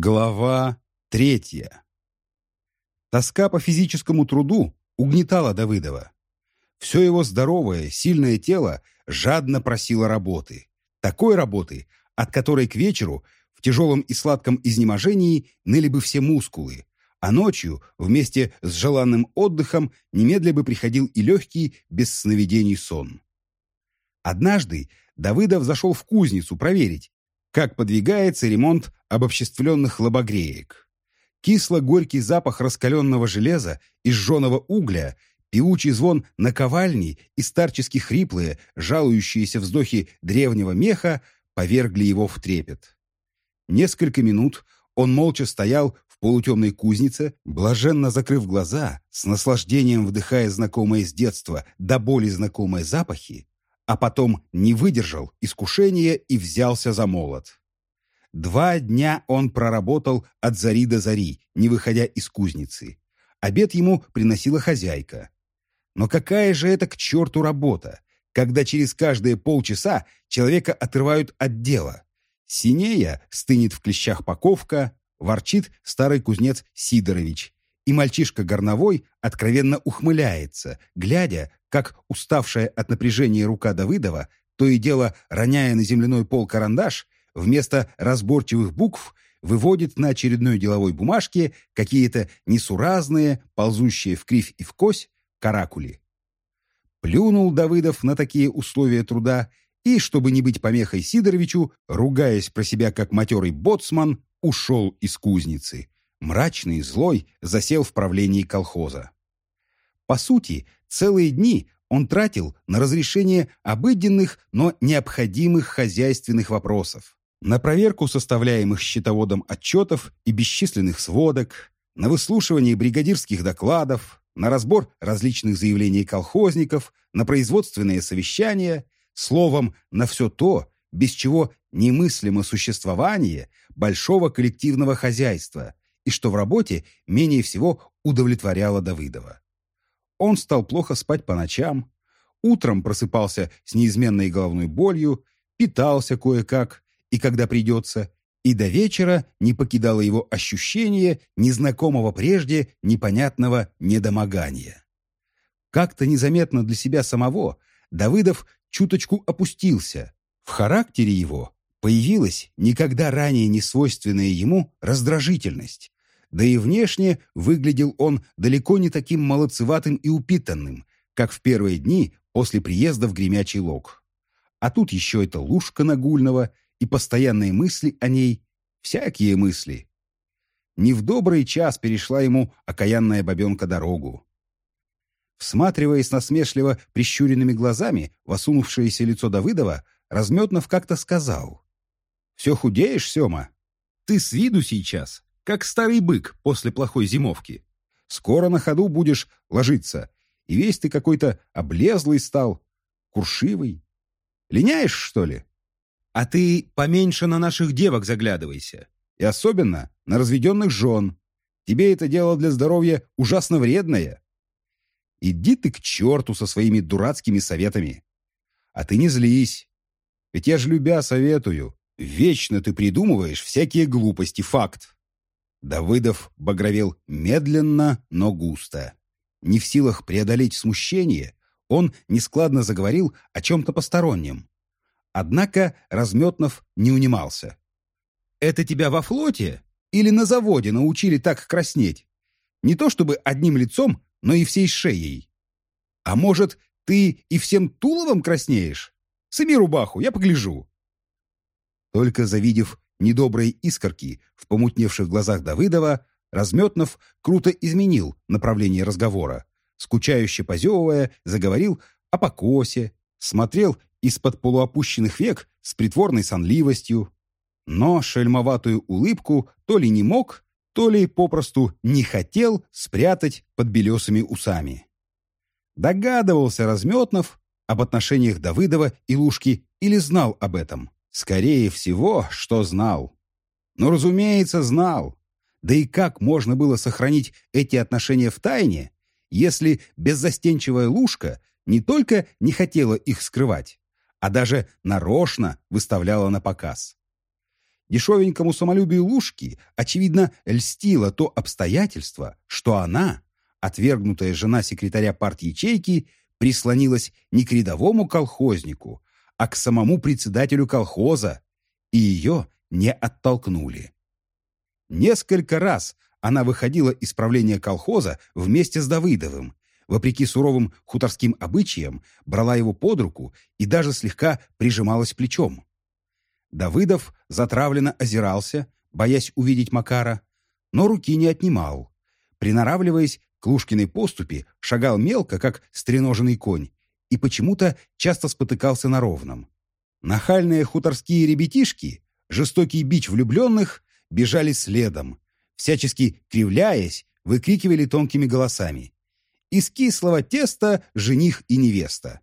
Глава третья. Тоска по физическому труду угнетала Давыдова. Все его здоровое, сильное тело жадно просило работы. Такой работы, от которой к вечеру в тяжелом и сладком изнеможении ныли бы все мускулы, а ночью, вместе с желанным отдыхом, немедля бы приходил и легкий, без сновидений сон. Однажды Давыдов зашел в кузницу проверить, как подвигается ремонт обобществленных лобогреек. Кисло-горький запах раскаленного железа и сжженного угля, певучий звон наковальни и старчески хриплые, жалующиеся вздохи древнего меха повергли его в трепет. Несколько минут он молча стоял в полутемной кузнице, блаженно закрыв глаза, с наслаждением вдыхая знакомые с детства до боли знакомые запахи, а потом не выдержал искушения и взялся за молот. Два дня он проработал от зари до зари, не выходя из кузницы. Обед ему приносила хозяйка. Но какая же это к черту работа, когда через каждые полчаса человека отрывают от дела? Синея стынет в клещах паковка, ворчит старый кузнец Сидорович, и мальчишка горновой откровенно ухмыляется, глядя, как уставшая от напряжения рука Давыдова, то и дело роняя на земляной пол карандаш, вместо разборчивых букв выводит на очередной деловой бумажке какие-то несуразные, ползущие в кривь и в кось, каракули. Плюнул Давыдов на такие условия труда и, чтобы не быть помехой Сидоровичу, ругаясь про себя как матерый боцман, ушел из кузницы. Мрачный, злой, засел в правлении колхоза. По сути, целые дни он тратил на разрешение обыденных, но необходимых хозяйственных вопросов, на проверку составляемых счетоводом отчетов и бесчисленных сводок, на выслушивание бригадирских докладов, на разбор различных заявлений колхозников, на производственные совещания, словом, на все то, без чего немыслимо существование большого коллективного хозяйства и что в работе менее всего удовлетворяло Давыдова. Он стал плохо спать по ночам, утром просыпался с неизменной головной болью, питался кое-как, и когда придется, и до вечера не покидало его ощущение незнакомого прежде непонятного недомогания. Как-то незаметно для себя самого Давыдов чуточку опустился. В характере его появилась никогда ранее не свойственная ему раздражительность, да и внешне выглядел он далеко не таким молодцеватым и упитанным, как в первые дни после приезда в Гремячий Лог. А тут еще эта лужка нагульного и постоянные мысли о ней, всякие мысли. Не в добрый час перешла ему окаянная бабенка дорогу. Всматриваясь насмешливо прищуренными глазами в осунувшееся лицо Давыдова, Разметнов как-то сказал. «Все худеешь, Сема? Ты с виду сейчас как старый бык после плохой зимовки. Скоро на ходу будешь ложиться, и весь ты какой-то облезлый стал, куршивый. Линяешь, что ли? А ты поменьше на наших девок заглядывайся, и особенно на разведенных жен. Тебе это дело для здоровья ужасно вредное. Иди ты к черту со своими дурацкими советами. А ты не злись, ведь я же любя советую. Вечно ты придумываешь всякие глупости, факт. Давыдов багровел медленно, но густо. Не в силах преодолеть смущение, он нескладно заговорил о чем-то постороннем. Однако Разметнов не унимался. «Это тебя во флоте или на заводе научили так краснеть? Не то чтобы одним лицом, но и всей шеей. А может, ты и всем туловом краснеешь? Сыми рубаху, я погляжу». Только завидев недобрые искорки в помутневших глазах Давыдова, Разметнов круто изменил направление разговора. Скучающе позевывая, заговорил о покосе, смотрел из-под полуопущенных век с притворной сонливостью. Но шельмоватую улыбку то ли не мог, то ли попросту не хотел спрятать под белесыми усами. Догадывался Разметнов об отношениях Давыдова и Лушки или знал об этом. Скорее всего, что знал. Но, разумеется, знал. Да и как можно было сохранить эти отношения в тайне, если беззастенчивая Лушка не только не хотела их скрывать, а даже нарочно выставляла на показ? Дешевенькому самолюбию Лушки, очевидно, льстило то обстоятельство, что она, отвергнутая жена секретаря парт-ячейки, прислонилась не к рядовому колхознику, а к самому председателю колхоза, и ее не оттолкнули. Несколько раз она выходила из правления колхоза вместе с Давыдовым, вопреки суровым хуторским обычаям, брала его под руку и даже слегка прижималась плечом. Давыдов затравленно озирался, боясь увидеть Макара, но руки не отнимал. Приноравливаясь к Лушкиной поступе, шагал мелко, как стреноженный конь, и почему-то часто спотыкался на ровном. Нахальные хуторские ребятишки, жестокий бич влюбленных, бежали следом, всячески кривляясь, выкрикивали тонкими голосами. Из кислого теста жених и невеста.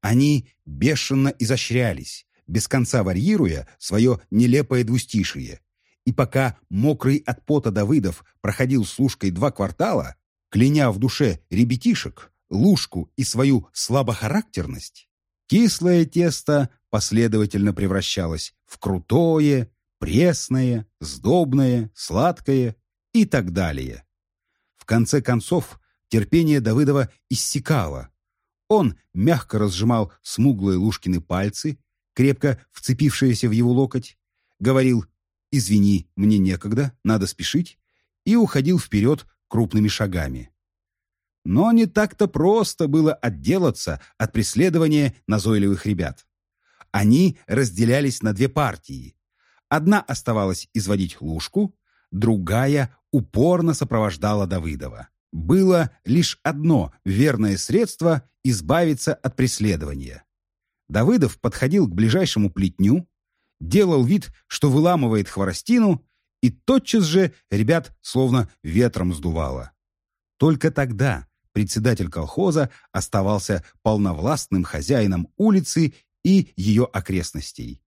Они бешено изощрялись, без конца варьируя свое нелепое двустишие. И пока мокрый от пота Давыдов проходил с Лужкой два квартала, кляня в душе ребятишек, Лужку и свою слабохарактерность, кислое тесто последовательно превращалось в крутое, пресное, сдобное, сладкое и так далее. В конце концов, терпение Давыдова иссякало. Он мягко разжимал смуглые Лушкины пальцы, крепко вцепившиеся в его локоть, говорил «Извини, мне некогда, надо спешить», и уходил вперед крупными шагами. Но не так-то просто было отделаться от преследования назойливых ребят. Они разделялись на две партии. Одна оставалась изводить Лушку, другая упорно сопровождала Давыдова. Было лишь одно верное средство избавиться от преследования. Давыдов подходил к ближайшему плетню, делал вид, что выламывает хворостину, и тотчас же ребят словно ветром сдувало. Только тогда председатель колхоза оставался полновластным хозяином улицы и ее окрестностей.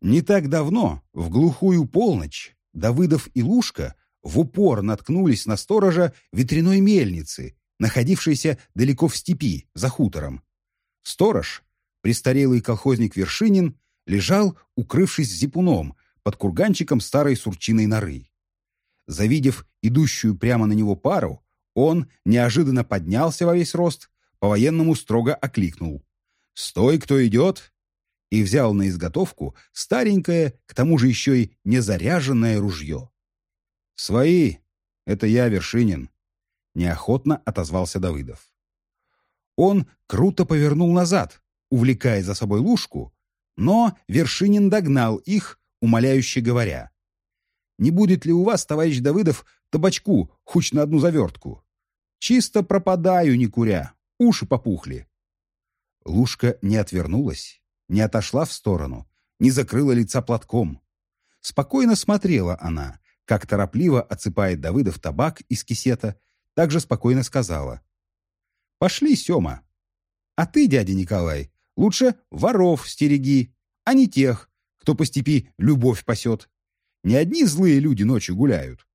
Не так давно, в глухую полночь, Давыдов и Лушка в упор наткнулись на сторожа ветряной мельницы, находившейся далеко в степи, за хутором. Сторож, престарелый колхозник Вершинин лежал, укрывшись зипуном, под курганчиком старой сурчиной норы. Завидев идущую прямо на него пару, он неожиданно поднялся во весь рост, по-военному строго окликнул. «Стой, кто идет!» и взял на изготовку старенькое, к тому же еще и незаряженное ружье. «Свои! Это я, Вершинин!» — неохотно отозвался Давыдов. Он круто повернул назад, увлекая за собой лужку, но Вершинин догнал их, умоляюще говоря. «Не будет ли у вас, товарищ Давыдов, табачку, хоть на одну завертку? Чисто пропадаю, не куря, уши попухли». Лужка не отвернулась, не отошла в сторону, не закрыла лица платком. Спокойно смотрела она, как торопливо отсыпает Давыдов табак из кисета, также спокойно сказала. «Пошли, Сема. А ты, дядя Николай, Лучше воров стереги, а не тех, кто по степи любовь пасет. Не одни злые люди ночью гуляют.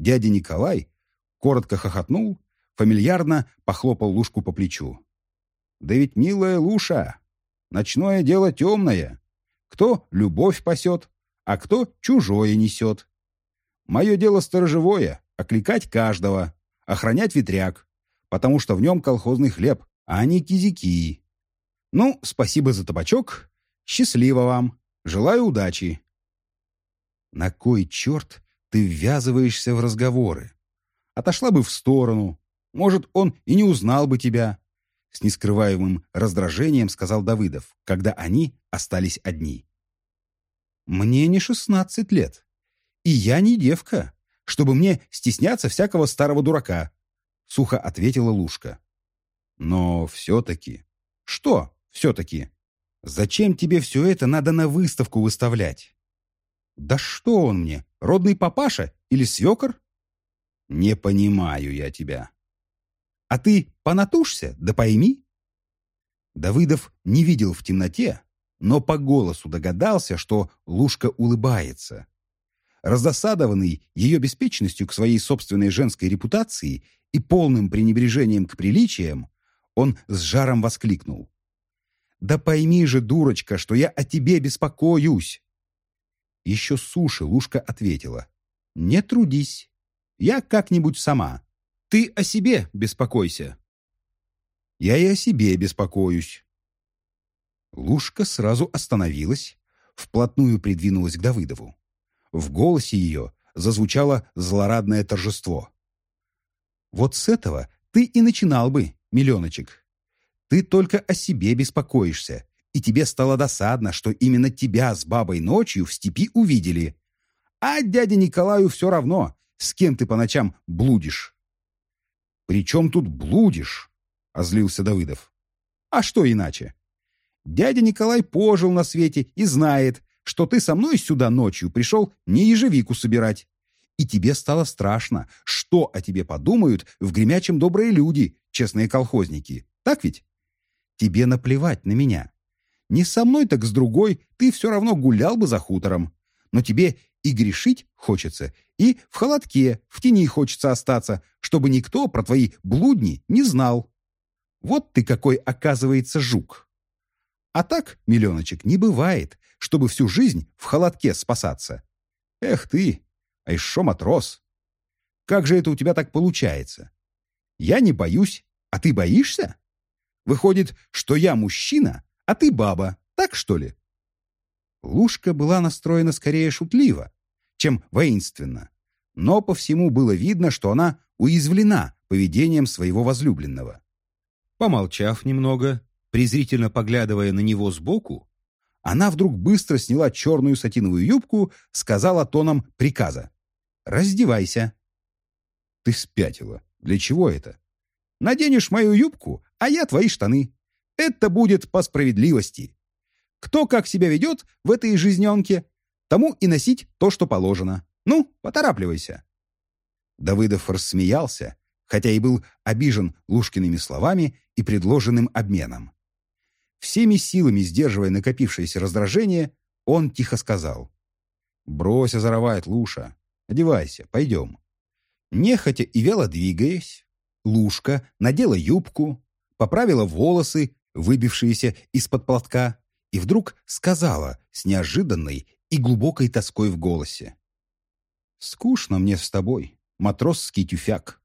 Дядя Николай коротко хохотнул, фамильярно похлопал Лушку по плечу. «Да ведь, милая Луша, ночное дело темное. Кто любовь пасет, а кто чужое несет. Мое дело сторожевое — окликать каждого, охранять ветряк, потому что в нем колхозный хлеб, а не кизики. Ну, спасибо за табачок. Счастливо вам. Желаю удачи. На кой черт ты ввязываешься в разговоры? Отошла бы в сторону. Может, он и не узнал бы тебя. С нескрываемым раздражением сказал Давыдов, когда они остались одни. Мне не шестнадцать лет. И я не девка, чтобы мне стесняться всякого старого дурака, сухо ответила Лушка. Но все-таки... Что? все-таки. Зачем тебе все это надо на выставку выставлять? Да что он мне, родный папаша или свекор? Не понимаю я тебя. А ты понатушься, да пойми. Давыдов не видел в темноте, но по голосу догадался, что Лушка улыбается. Раздосадованный ее беспечностью к своей собственной женской репутации и полным пренебрежением к приличиям, он с жаром воскликнул. Да пойми же, дурочка, что я о тебе беспокоюсь. Еще суши Лушка ответила. «Не трудись. Я как-нибудь сама. Ты о себе беспокойся». «Я и о себе беспокоюсь». Лушка сразу остановилась, вплотную придвинулась к Давыдову. В голосе ее зазвучало злорадное торжество. «Вот с этого ты и начинал бы, миллионочек. Ты только о себе беспокоишься, и тебе стало досадно, что именно тебя с бабой ночью в степи увидели. А дяде Николаю все равно, с кем ты по ночам блудишь». «При чем тут блудишь?» — озлился Давыдов. «А что иначе? Дядя Николай пожил на свете и знает, что ты со мной сюда ночью пришел не ежевику собирать. И тебе стало страшно, что о тебе подумают в гремячем добрые люди, честные колхозники. Так ведь? Тебе наплевать на меня. Не со мной, так с другой ты все равно гулял бы за хутором. Но тебе и грешить хочется, и в холодке, в тени хочется остаться, чтобы никто про твои блудни не знал. Вот ты какой, оказывается, жук. А так, миллионочек, не бывает, чтобы всю жизнь в холодке спасаться. Эх ты, а еще матрос. Как же это у тебя так получается? Я не боюсь, а ты боишься? Выходит, что я мужчина, а ты баба, так что ли? Лушка была настроена скорее шутливо, чем воинственно, но по всему было видно, что она уязвлена поведением своего возлюбленного. Помолчав немного, презрительно поглядывая на него сбоку, она вдруг быстро сняла черную сатиновую юбку, сказала тоном приказа. «Раздевайся». «Ты спятила. Для чего это?» «Наденешь мою юбку, а я твои штаны. Это будет по справедливости. Кто как себя ведет в этой жизненке, тому и носить то, что положено. Ну, поторапливайся». Давыдов рассмеялся, хотя и был обижен Лушкиными словами и предложенным обменом. Всеми силами сдерживая накопившееся раздражение, он тихо сказал. «Брось озоровать, Луша. Одевайся, пойдем». Нехотя и вяло двигаясь, Лушка надела юбку, поправила волосы, выбившиеся из-под платка, и вдруг сказала с неожиданной и глубокой тоской в голосе. «Скучно мне с тобой, матросский тюфяк».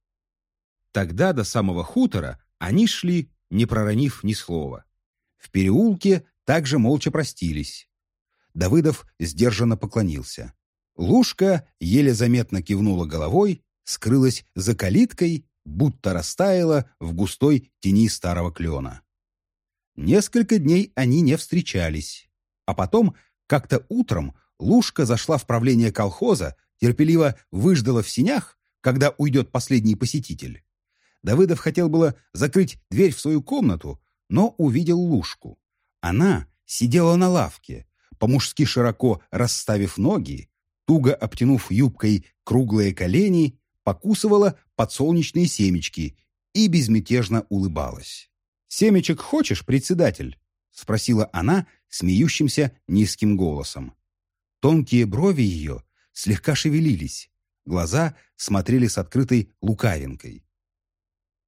Тогда до самого хутора они шли, не проронив ни слова. В переулке также молча простились. Давыдов сдержанно поклонился. Лушка еле заметно кивнула головой, скрылась за калиткой, будто растаяла в густой тени старого клена. Несколько дней они не встречались. А потом, как-то утром, Лушка зашла в правление колхоза, терпеливо выждала в синях, когда уйдет последний посетитель. Давыдов хотел было закрыть дверь в свою комнату, но увидел Лушку. Она сидела на лавке, по-мужски широко расставив ноги, туго обтянув юбкой круглые колени, покусывала подсолнечные семечки и безмятежно улыбалась. «Семечек хочешь, председатель?» — спросила она смеющимся низким голосом. Тонкие брови ее слегка шевелились, глаза смотрели с открытой лукавинкой.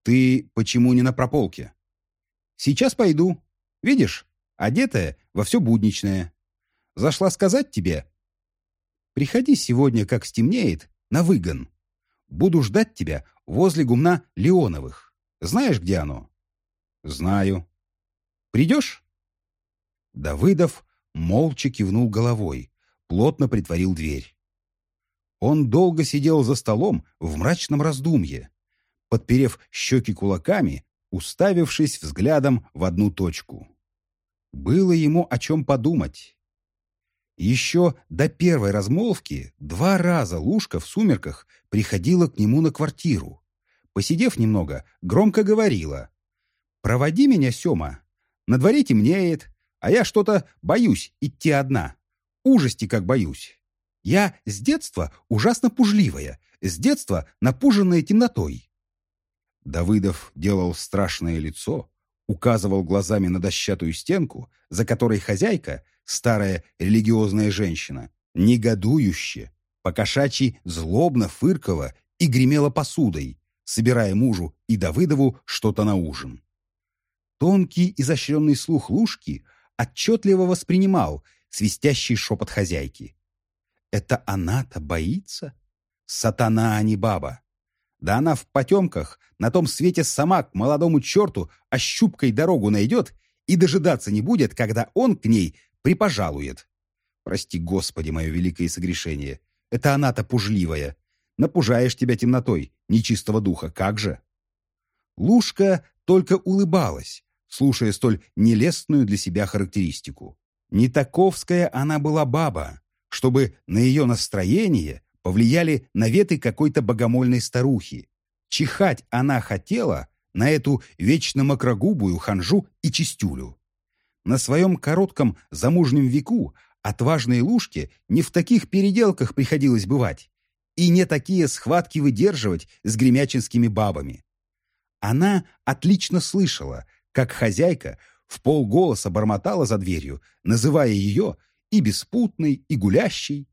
«Ты почему не на прополке?» Сейчас пойду. Видишь, одетая во все будничное. Зашла сказать тебе. Приходи сегодня, как стемнеет, на выгон. Буду ждать тебя возле гумна Леоновых. Знаешь, где оно? Знаю. Придешь? Давыдов молча кивнул головой, плотно притворил дверь. Он долго сидел за столом в мрачном раздумье. Подперев щеки кулаками, уставившись взглядом в одну точку. Было ему о чем подумать. Еще до первой размолвки два раза Лушка в сумерках приходила к нему на квартиру. Посидев немного, громко говорила. «Проводи меня, Сема. На дворе темнеет, а я что-то боюсь идти одна. Ужасти как боюсь. Я с детства ужасно пужливая, с детства напуженная темнотой. Давыдов делал страшное лицо, указывал глазами на дощатую стенку, за которой хозяйка, старая религиозная женщина, негодующе, покошачьи злобно фыркала и гремела посудой, собирая мужу и Давыдову что-то на ужин. Тонкий изощренный слух Лушки отчетливо воспринимал свистящий шепот хозяйки. Это она-то боится? Сатана, а не баба. Да она в потемках на том свете сама к молодому черту ощупкой дорогу найдет и дожидаться не будет, когда он к ней припожалует. Прости, Господи, мое великое согрешение. Это она-то пужливая. Напужаешь тебя темнотой, нечистого духа, как же? Лушка только улыбалась, слушая столь нелестную для себя характеристику. Не таковская она была баба, чтобы на ее настроение повлияли наветы какой-то богомольной старухи. Чихать она хотела на эту вечно макрогубую ханжу и чистюлю. На своем коротком замужнем веку отважной Лушке не в таких переделках приходилось бывать и не такие схватки выдерживать с гремячинскими бабами. Она отлично слышала, как хозяйка в полголоса бормотала за дверью, называя ее и беспутной, и гулящей.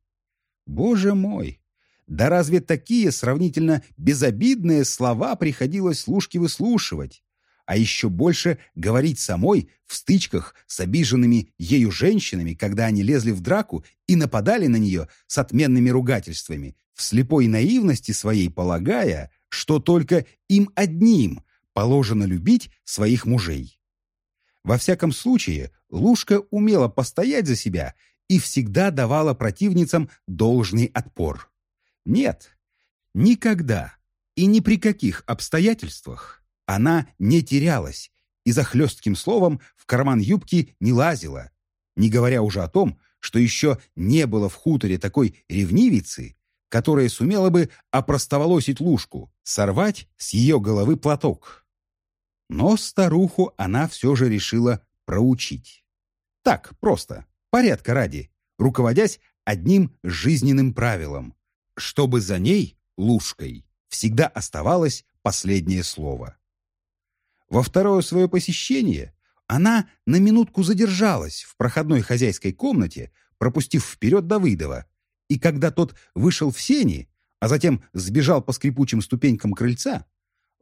Боже мой! Да разве такие сравнительно безобидные слова приходилось Лушке выслушивать? А еще больше говорить самой в стычках с обиженными ею женщинами, когда они лезли в драку и нападали на нее с отменными ругательствами, в слепой наивности своей полагая, что только им одним положено любить своих мужей. Во всяком случае, Лушка умела постоять за себя и всегда давала противницам должный отпор. Нет, никогда и ни при каких обстоятельствах она не терялась и за хлестким словом в карман юбки не лазила, не говоря уже о том, что еще не было в хуторе такой ревнивицы, которая сумела бы опростоволосить лужку, сорвать с ее головы платок. Но старуху она все же решила проучить. Так, просто, порядка ради, руководясь одним жизненным правилом, чтобы за ней, лужкой, всегда оставалось последнее слово. Во второе свое посещение она на минутку задержалась в проходной хозяйской комнате, пропустив вперед Давыдова, и когда тот вышел в сени, а затем сбежал по скрипучим ступенькам крыльца,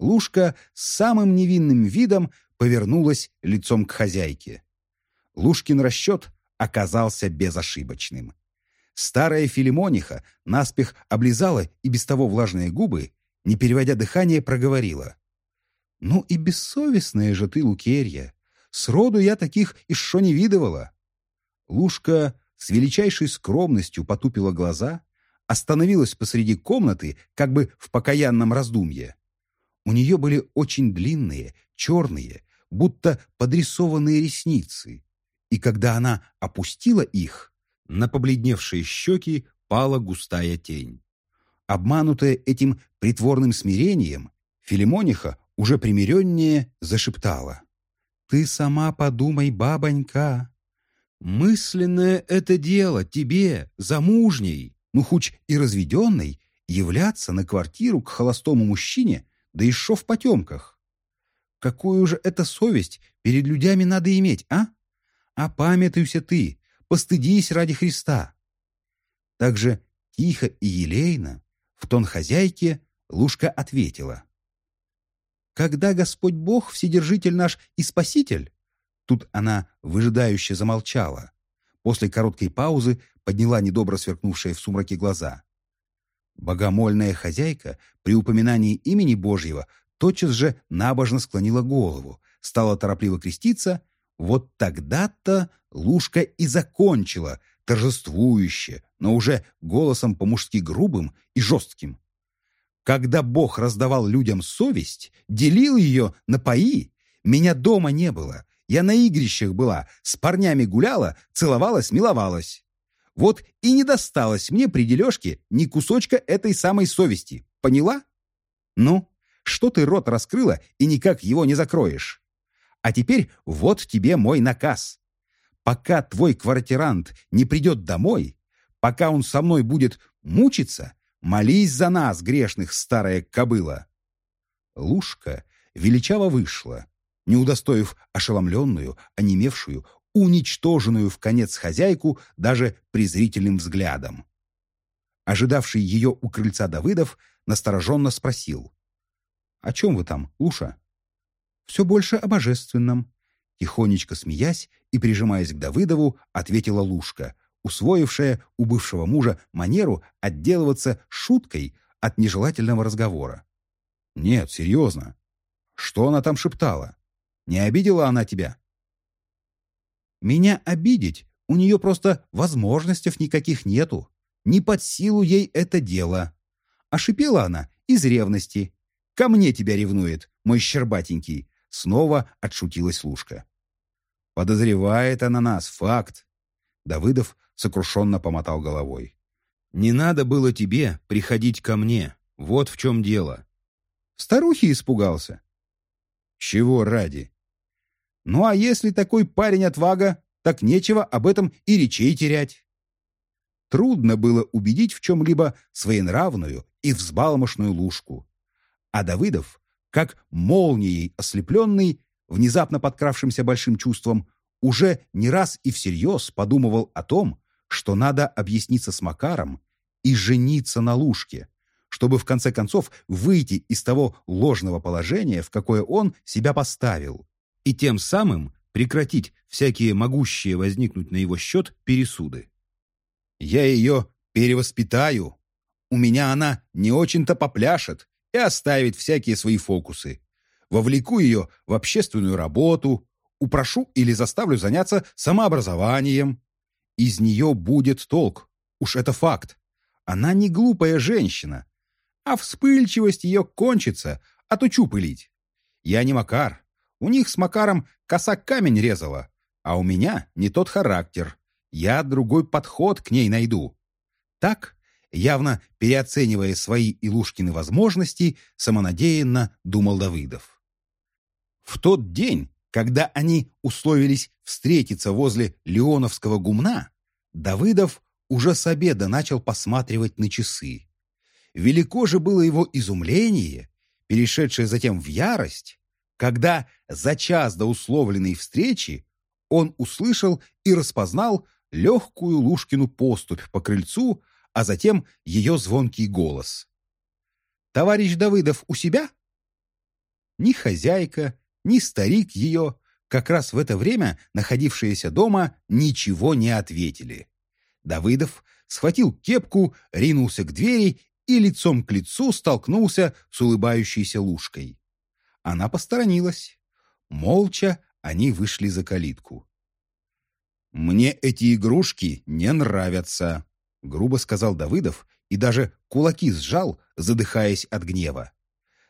Лушка с самым невинным видом повернулась лицом к хозяйке. Лушкин расчет оказался безошибочным. Старая Филимониха наспех облизала и без того влажные губы, не переводя дыхание, проговорила. «Ну и бессовестная же ты, Лукерья! Сроду я таких еще не видывала!» Лушка с величайшей скромностью потупила глаза, остановилась посреди комнаты, как бы в покаянном раздумье. У нее были очень длинные, черные, будто подрисованные ресницы, и когда она опустила их, на побледневшие щеки пала густая тень. Обманутая этим притворным смирением, Филимониха уже примиреннее зашептала. «Ты сама подумай, бабонька, мысленное это дело тебе, замужней, ну хоть и разведенной, являться на квартиру к холостому мужчине да еще в потемках. Какую же это совесть перед людьми надо иметь, а? А памятуйся ты, постыдись ради Христа. Так же тихо и елейно, в тон хозяйке, Лушка ответила. «Когда Господь Бог, Вседержитель наш и Спаситель?» Тут она выжидающе замолчала. После короткой паузы подняла недобро сверкнувшие в сумраке глаза. Богомольная хозяйка при упоминании имени Божьего тотчас же набожно склонила голову, стала торопливо креститься. Вот тогда-то Лушка и закончила, торжествующе, но уже голосом по-мужски грубым и жестким. Когда Бог раздавал людям совесть, делил ее на паи, меня дома не было. Я на игрищах была, с парнями гуляла, целовалась, миловалась. Вот и не досталось мне при дележке ни кусочка этой самой совести. Поняла? Ну, что ты рот раскрыла и никак его не закроешь? А теперь вот тебе мой наказ. Пока твой квартирант не придет домой, пока он со мной будет мучиться, молись за нас, грешных, старая кобыла. Лушка величаво вышла, не удостоив ошеломленную, онемевшую, уничтоженную в конец хозяйку даже презрительным взглядом. Ожидавший ее у крыльца Давыдов настороженно спросил. «О чем вы там, Луша?» «Все больше о божественном», — тихонечко смеясь и прижимаясь к Давыдову, ответила Лушка, усвоившая у бывшего мужа манеру отделываться шуткой от нежелательного разговора. «Нет, серьезно. Что она там шептала? Не обидела она тебя?» «Меня обидеть у нее просто возможностей никаких нету. Не под силу ей это дело. А она из ревности. Ко мне тебя ревнует, мой щербатенький. Снова отшутилась Лушка. Подозревает она нас, факт. Давыдов сокрушенно помотал головой. Не надо было тебе приходить ко мне. Вот в чем дело. Старухи испугался. Чего ради? Ну а если такой парень отвага, так нечего об этом и речей терять. Трудно было убедить в чем-либо своенравную и взбалмошную лужку. А Давыдов, как молнией ослепленный, внезапно подкравшимся большим чувством, уже не раз и всерьез подумывал о том, что надо объясниться с Макаром и жениться на Лужке, чтобы в конце концов выйти из того ложного положения, в какое он себя поставил, и тем самым прекратить всякие могущие возникнуть на его счет пересуды. «Я ее перевоспитаю. У меня она не очень-то попляшет и оставит всякие свои фокусы. Вовлеку ее в общественную работу, упрошу или заставлю заняться самообразованием. Из нее будет толк, уж это факт. Она не глупая женщина, а вспыльчивость ее кончится, отучу пылить. Я не Макар. У них с Макаром коса камень резала, а у меня не тот характер. Я другой подход к ней найду. Так, явно переоценивая свои Илушкины возможности, самонадеянно думал Давыдов. В тот день, когда они условились встретиться возле Леоновского гумна, Давыдов уже с обеда начал посматривать на часы. Велико же было его изумление, перешедшее затем в ярость, когда за час до условленной встречи он услышал и распознал легкую Лушкину поступь по крыльцу, а затем ее звонкий голос. «Товарищ Давыдов у себя?» Ни хозяйка, ни старик ее, как раз в это время находившиеся дома, ничего не ответили. Давыдов схватил кепку, ринулся к двери и лицом к лицу столкнулся с улыбающейся Лушкой. Она посторонилась. Молча они вышли за калитку. «Мне эти игрушки не нравятся», — грубо сказал Давыдов и даже кулаки сжал, задыхаясь от гнева.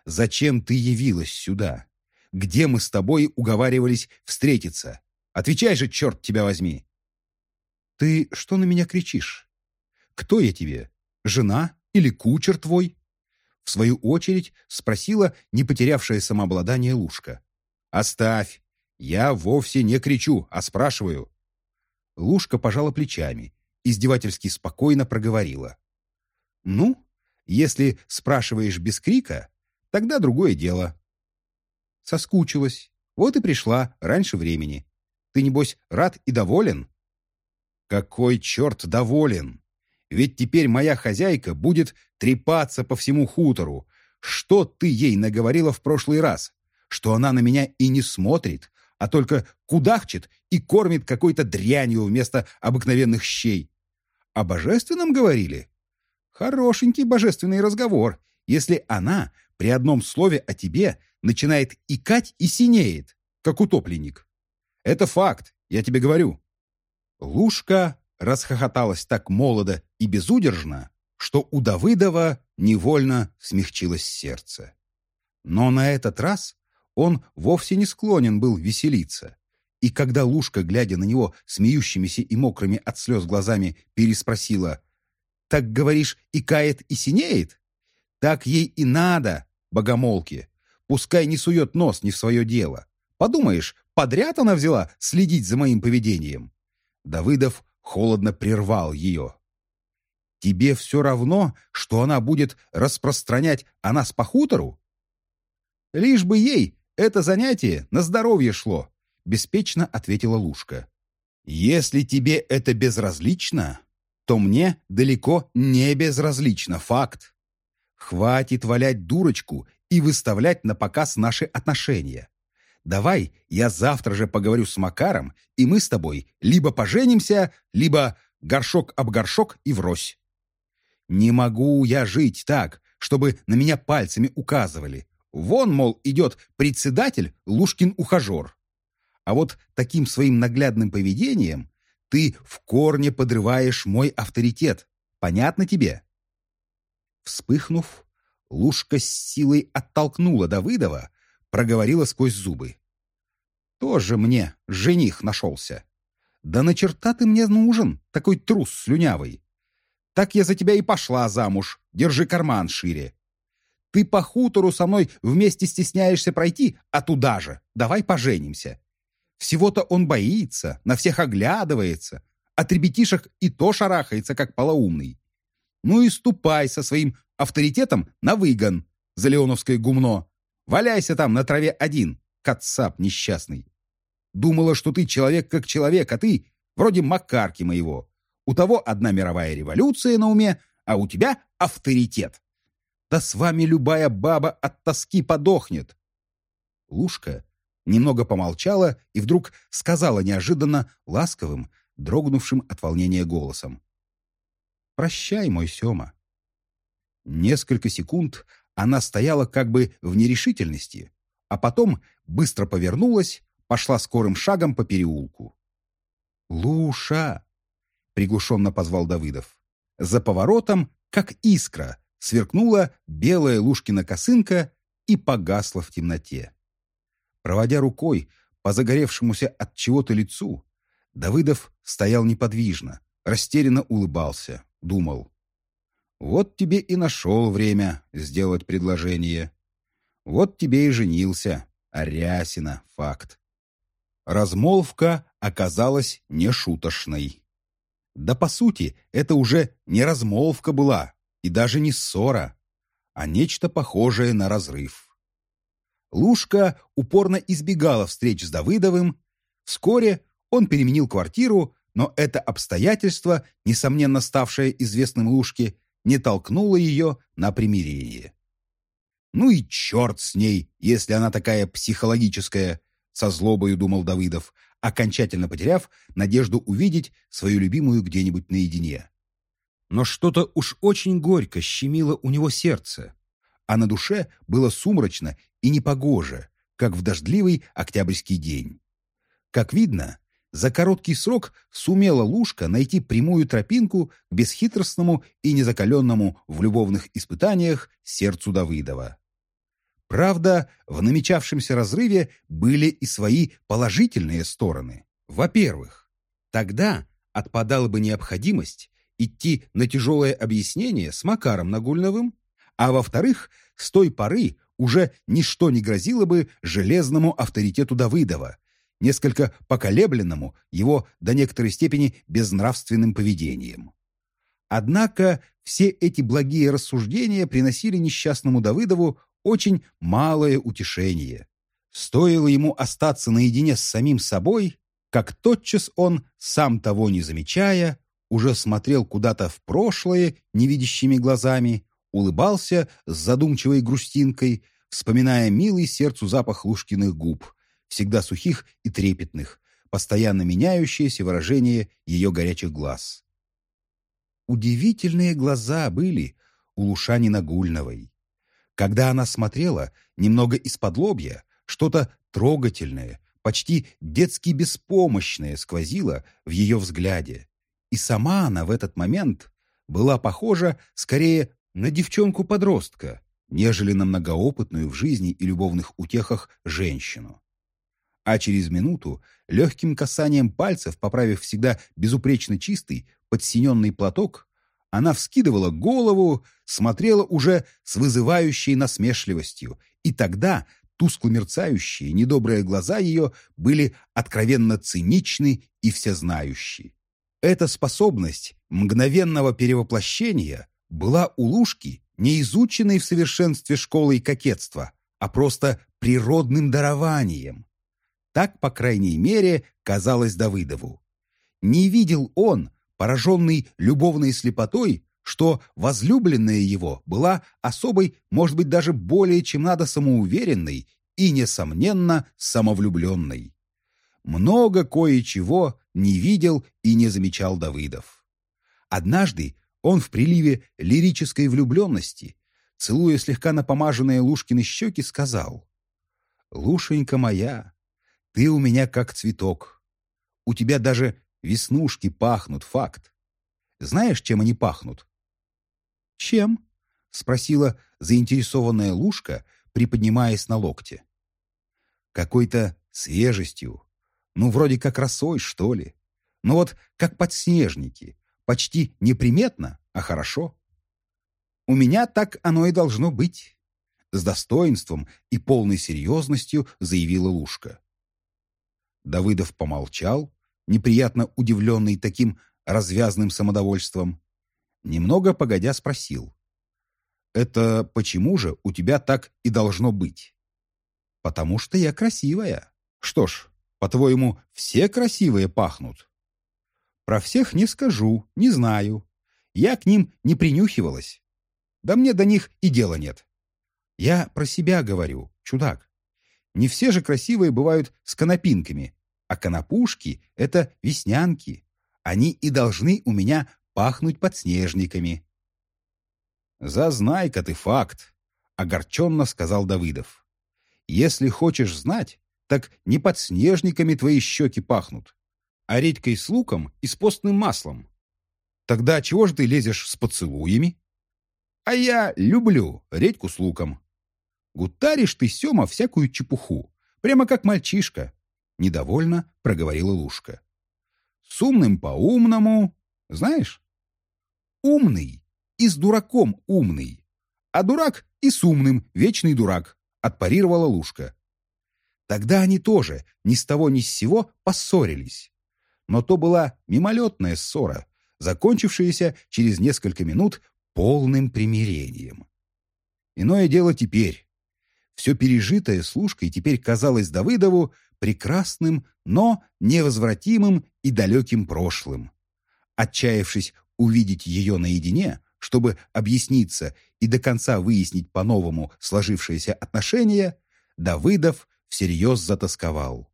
«Зачем ты явилась сюда? Где мы с тобой уговаривались встретиться? Отвечай же, черт тебя возьми!» «Ты что на меня кричишь? Кто я тебе? Жена или кучер твой?» В свою очередь спросила не потерявшая самообладание Лушка. «Оставь! Я вовсе не кричу, а спрашиваю». Лушка пожала плечами, издевательски спокойно проговорила. «Ну, если спрашиваешь без крика, тогда другое дело». Соскучилась, вот и пришла раньше времени. Ты, небось, рад и доволен?» «Какой черт доволен? Ведь теперь моя хозяйка будет трепаться по всему хутору. Что ты ей наговорила в прошлый раз? Что она на меня и не смотрит, а только кудахчет и кормит какой-то дрянью вместо обыкновенных щей. О божественном говорили? Хорошенький божественный разговор, если она при одном слове о тебе начинает икать и синеет, как утопленник. Это факт, я тебе говорю. Лушка расхохоталась так молодо и безудержно, что у Давыдова невольно смягчилось сердце. Но на этот раз он вовсе не склонен был веселиться. И когда Лушка, глядя на него смеющимися и мокрыми от слез глазами, переспросила «Так, говоришь, и кает, и синеет? Так ей и надо, богомолки. Пускай не сует нос не в свое дело. Подумаешь, подряд она взяла следить за моим поведением». Давыдов холодно прервал ее. «Тебе все равно, что она будет распространять о нас по хутору?» «Лишь бы ей это занятие на здоровье шло», — беспечно ответила Лушка. «Если тебе это безразлично, то мне далеко не безразлично, факт. Хватит валять дурочку и выставлять на показ наши отношения. Давай я завтра же поговорю с Макаром, и мы с тобой либо поженимся, либо горшок об горшок и врозь. Не могу я жить так, чтобы на меня пальцами указывали. Вон, мол, идет председатель, Лушкин-ухажер. А вот таким своим наглядным поведением ты в корне подрываешь мой авторитет. Понятно тебе? Вспыхнув, Лушка с силой оттолкнула Давыдова, проговорила сквозь зубы. «Тоже мне жених нашелся. Да на черта ты мне нужен, такой трус слюнявый. Так я за тебя и пошла замуж, держи карман шире. Ты по хутору со мной вместе стесняешься пройти, а туда же, давай поженимся. Всего-то он боится, на всех оглядывается, от ребятишек и то шарахается, как полоумный. Ну и ступай со своим авторитетом на выгон, за Леоновское гумно. Валяйся там на траве один, кацап несчастный. Думала, что ты человек как человек, а ты вроде Макарки моего. У того одна мировая революция на уме, а у тебя авторитет. Да с вами любая баба от тоски подохнет. Лушка немного помолчала и вдруг сказала неожиданно ласковым, дрогнувшим от волнения голосом. «Прощай, мой Сема». Несколько секунд она стояла как бы в нерешительности, а потом быстро повернулась, пошла скорым шагом по переулку. «Луша!» — приглушенно позвал Давыдов. За поворотом, как искра, сверкнула белая Лушкина косынка и погасла в темноте. Проводя рукой по загоревшемуся от чего-то лицу, Давыдов стоял неподвижно, растерянно улыбался, думал. Вот тебе и нашел время сделать предложение. Вот тебе и женился. Арясина, факт. Размолвка оказалась нешуточной. Да, по сути, это уже не размолвка была, и даже не ссора, а нечто похожее на разрыв. Лушка упорно избегала встреч с Давыдовым. Вскоре он переменил квартиру, но это обстоятельство, несомненно ставшее известным Лушке, не толкнуло ее на примирение. «Ну и черт с ней, если она такая психологическая», — со злобою думал Давыдов, окончательно потеряв надежду увидеть свою любимую где-нибудь наедине. Но что-то уж очень горько щемило у него сердце, а на душе было сумрачно и непогоже, как в дождливый октябрьский день. Как видно, за короткий срок сумела Лушка найти прямую тропинку к бесхитростному и незакаленному в любовных испытаниях сердцу Давыдова. Правда, в намечавшемся разрыве были и свои положительные стороны. Во-первых, тогда отпадала бы необходимость идти на тяжелое объяснение с Макаром Нагульновым, а во-вторых, с той поры уже ничто не грозило бы железному авторитету Давыдова, несколько поколебленному его до некоторой степени безнравственным поведением. Однако все эти благие рассуждения приносили несчастному Давыдову очень малое утешение. Стоило ему остаться наедине с самим собой, как тотчас он, сам того не замечая, уже смотрел куда-то в прошлое невидящими глазами, улыбался с задумчивой грустинкой, вспоминая милый сердцу запах Лушкиных губ, всегда сухих и трепетных, постоянно меняющееся выражение ее горячих глаз. Удивительные глаза были у Лушани Нагульновой. Когда она смотрела, немного из-под лобья, что-то трогательное, почти детски беспомощное сквозило в ее взгляде. И сама она в этот момент была похожа скорее на девчонку-подростка, нежели на многоопытную в жизни и любовных утехах женщину а через минуту, легким касанием пальцев, поправив всегда безупречно чистый, подсиненный платок, она вскидывала голову, смотрела уже с вызывающей насмешливостью, и тогда тускло мерцающие, недобрые глаза ее были откровенно циничны и всезнающие. Эта способность мгновенного перевоплощения была у Лушки не изученной в совершенстве школой кокетства, а просто природным дарованием, так, по крайней мере, казалось Давыдову. Не видел он, пораженный любовной слепотой, что возлюбленная его была особой, может быть, даже более чем надо самоуверенной и, несомненно, самовлюбленной. Много кое-чего не видел и не замечал Давыдов. Однажды он в приливе лирической влюбленности, целуя слегка напомаженные Лушкины щеки, сказал «Лушенька моя, ты у меня как цветок. У тебя даже веснушки пахнут, факт. Знаешь, чем они пахнут?» «Чем?» — спросила заинтересованная Лушка, приподнимаясь на локте. «Какой-то свежестью. Ну, вроде как росой, что ли. Ну вот, как подснежники. Почти неприметно, а хорошо. У меня так оно и должно быть. С достоинством и полной серьезностью заявила Лушка. Давыдов помолчал, неприятно удивленный таким развязным самодовольством. Немного погодя спросил. «Это почему же у тебя так и должно быть?» «Потому что я красивая. Что ж, по-твоему, все красивые пахнут?» «Про всех не скажу, не знаю. Я к ним не принюхивалась. Да мне до них и дела нет. Я про себя говорю, чудак. Не все же красивые бывают с конопинками, а конопушки — это веснянки. Они и должны у меня пахнуть подснежниками. «Зазнай-ка ты факт», — огорченно сказал Давыдов. «Если хочешь знать, так не подснежниками твои щеки пахнут, а редькой с луком и с постным маслом. Тогда чего же ты лезешь с поцелуями? А я люблю редьку с луком. Гутаришь ты, Сема, всякую чепуху, прямо как мальчишка. Недовольно проговорила Лушка. С умным по-умному, знаешь? Умный и с дураком умный, а дурак и с умным вечный дурак, отпарировала Лушка. Тогда они тоже ни с того ни с сего поссорились. Но то была мимолетная ссора, закончившаяся через несколько минут полным примирением. Иное дело теперь. Все пережитое служкой теперь казалось Давыдову прекрасным, но невозвратимым и далеким прошлым. Отчаявшись увидеть ее наедине, чтобы объясниться и до конца выяснить по-новому сложившиеся отношения, Давыдов всерьез затасковал.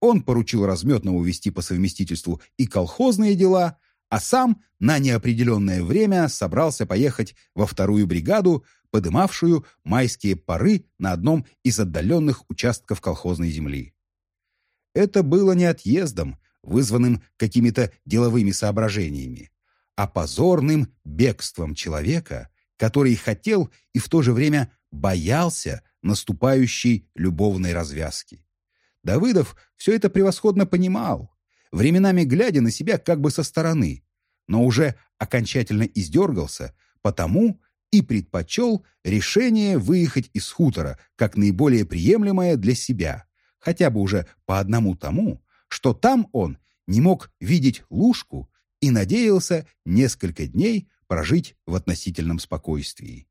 Он поручил Разметному вести по совместительству и колхозные дела, а сам на неопределенное время собрался поехать во вторую бригаду, подымавшую майские пары на одном из отдаленных участков колхозной земли. Это было не отъездом, вызванным какими-то деловыми соображениями, а позорным бегством человека, который хотел и в то же время боялся наступающей любовной развязки. Давыдов все это превосходно понимал, временами глядя на себя как бы со стороны, но уже окончательно издергался, потому и предпочел решение выехать из хутора как наиболее приемлемое для себя, хотя бы уже по одному тому, что там он не мог видеть лужку и надеялся несколько дней прожить в относительном спокойствии.